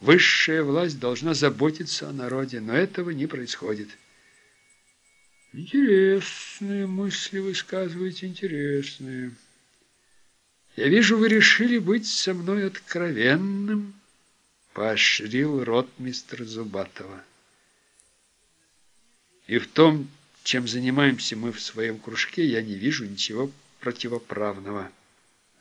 Высшая власть должна заботиться о народе, но этого не происходит. Интересные мысли высказываете, интересные. Я вижу, вы решили быть со мной откровенным, поощрил ротмистр Зубатова. И в том, чем занимаемся мы в своем кружке, я не вижу ничего противоправного,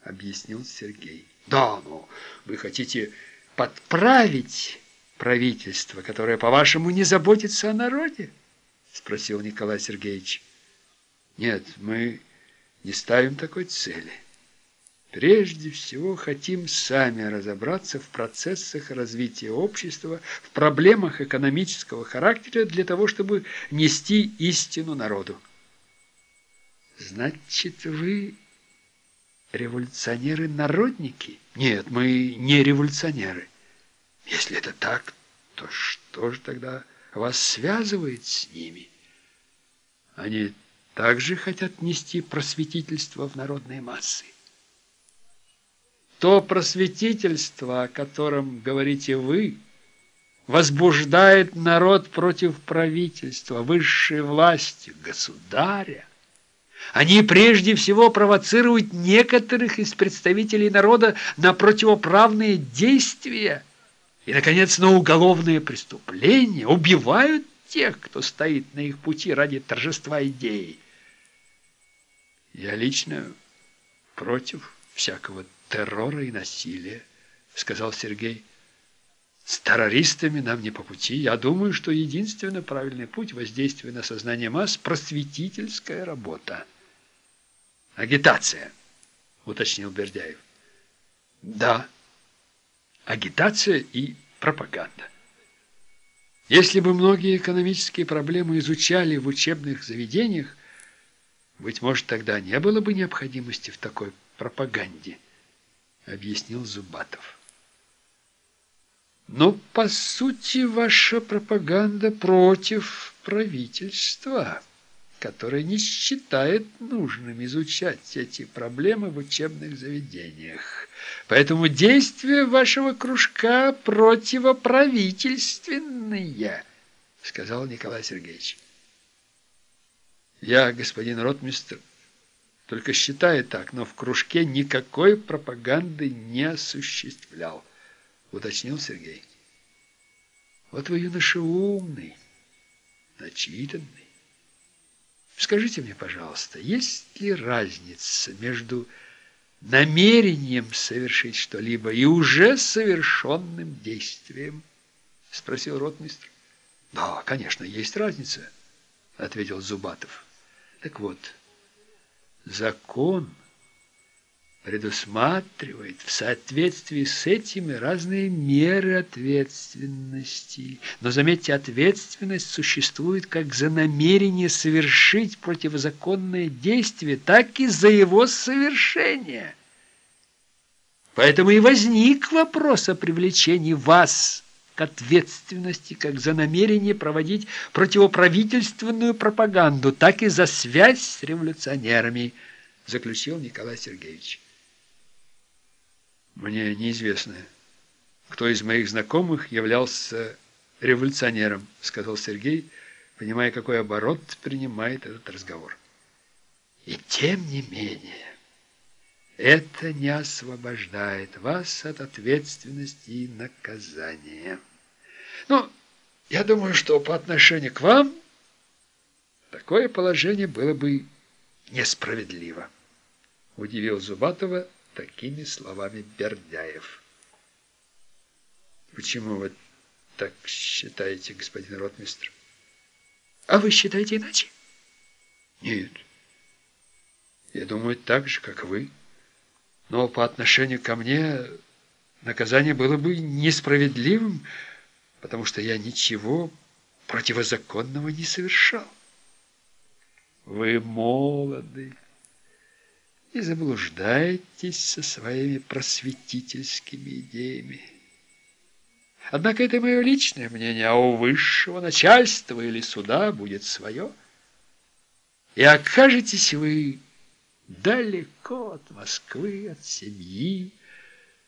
объяснил Сергей. Да, ну, вы хотите подправить правительство, которое, по-вашему, не заботится о народе? Спросил Николай Сергеевич. Нет, мы не ставим такой цели. Прежде всего, хотим сами разобраться в процессах развития общества, в проблемах экономического характера для того, чтобы нести истину народу. Значит, вы революционеры-народники? Нет, мы не революционеры. Если это так, то что же тогда вас связывает с ними? Они также хотят нести просветительство в народные массы. То просветительство, о котором говорите вы, возбуждает народ против правительства, высшей власти, государя. Они прежде всего провоцируют некоторых из представителей народа на противоправные действия и, наконец, на уголовные преступления, убивают тех, кто стоит на их пути ради торжества идеи. Я лично против всякого террора и насилия, сказал Сергей. С террористами нам не по пути. Я думаю, что единственно правильный путь воздействия на сознание масс – просветительская работа. Агитация, уточнил Бердяев. Да, агитация и пропаганда. Если бы многие экономические проблемы изучали в учебных заведениях, быть может, тогда не было бы необходимости в такой пропаганде объяснил Зубатов. Но, по сути, ваша пропаганда против правительства, которое не считает нужным изучать эти проблемы в учебных заведениях. Поэтому действия вашего кружка противоправительственные, сказал Николай Сергеевич. Я, господин ротмистр, только считая так, но в кружке никакой пропаганды не осуществлял, уточнил Сергей. Вот вы, юноша, умный, начитанный. Скажите мне, пожалуйста, есть ли разница между намерением совершить что-либо и уже совершенным действием? Спросил ротмистр. Да, конечно, есть разница, ответил Зубатов. Так вот, Закон предусматривает в соответствии с этими разные меры ответственности. Но, заметьте, ответственность существует как за намерение совершить противозаконное действие, так и за его совершение. Поэтому и возник вопрос о привлечении вас к ответственности как за намерение проводить противоправительственную пропаганду, так и за связь с революционерами, заключил Николай Сергеевич. Мне неизвестно, кто из моих знакомых являлся революционером, сказал Сергей, понимая, какой оборот принимает этот разговор. И тем не менее, это не освобождает вас от ответственности и наказания. Ну, я думаю, что по отношению к вам такое положение было бы несправедливо. Удивил Зубатова такими словами Бердяев. Почему вы так считаете, господин ротмистр? А вы считаете иначе? Нет. Я думаю так же, как вы. Но по отношению ко мне наказание было бы несправедливым, потому что я ничего противозаконного не совершал. Вы молоды и заблуждаетесь со своими просветительскими идеями. Однако это мое личное мнение, а у высшего начальства или суда будет свое. И окажетесь вы далеко от Москвы, от семьи,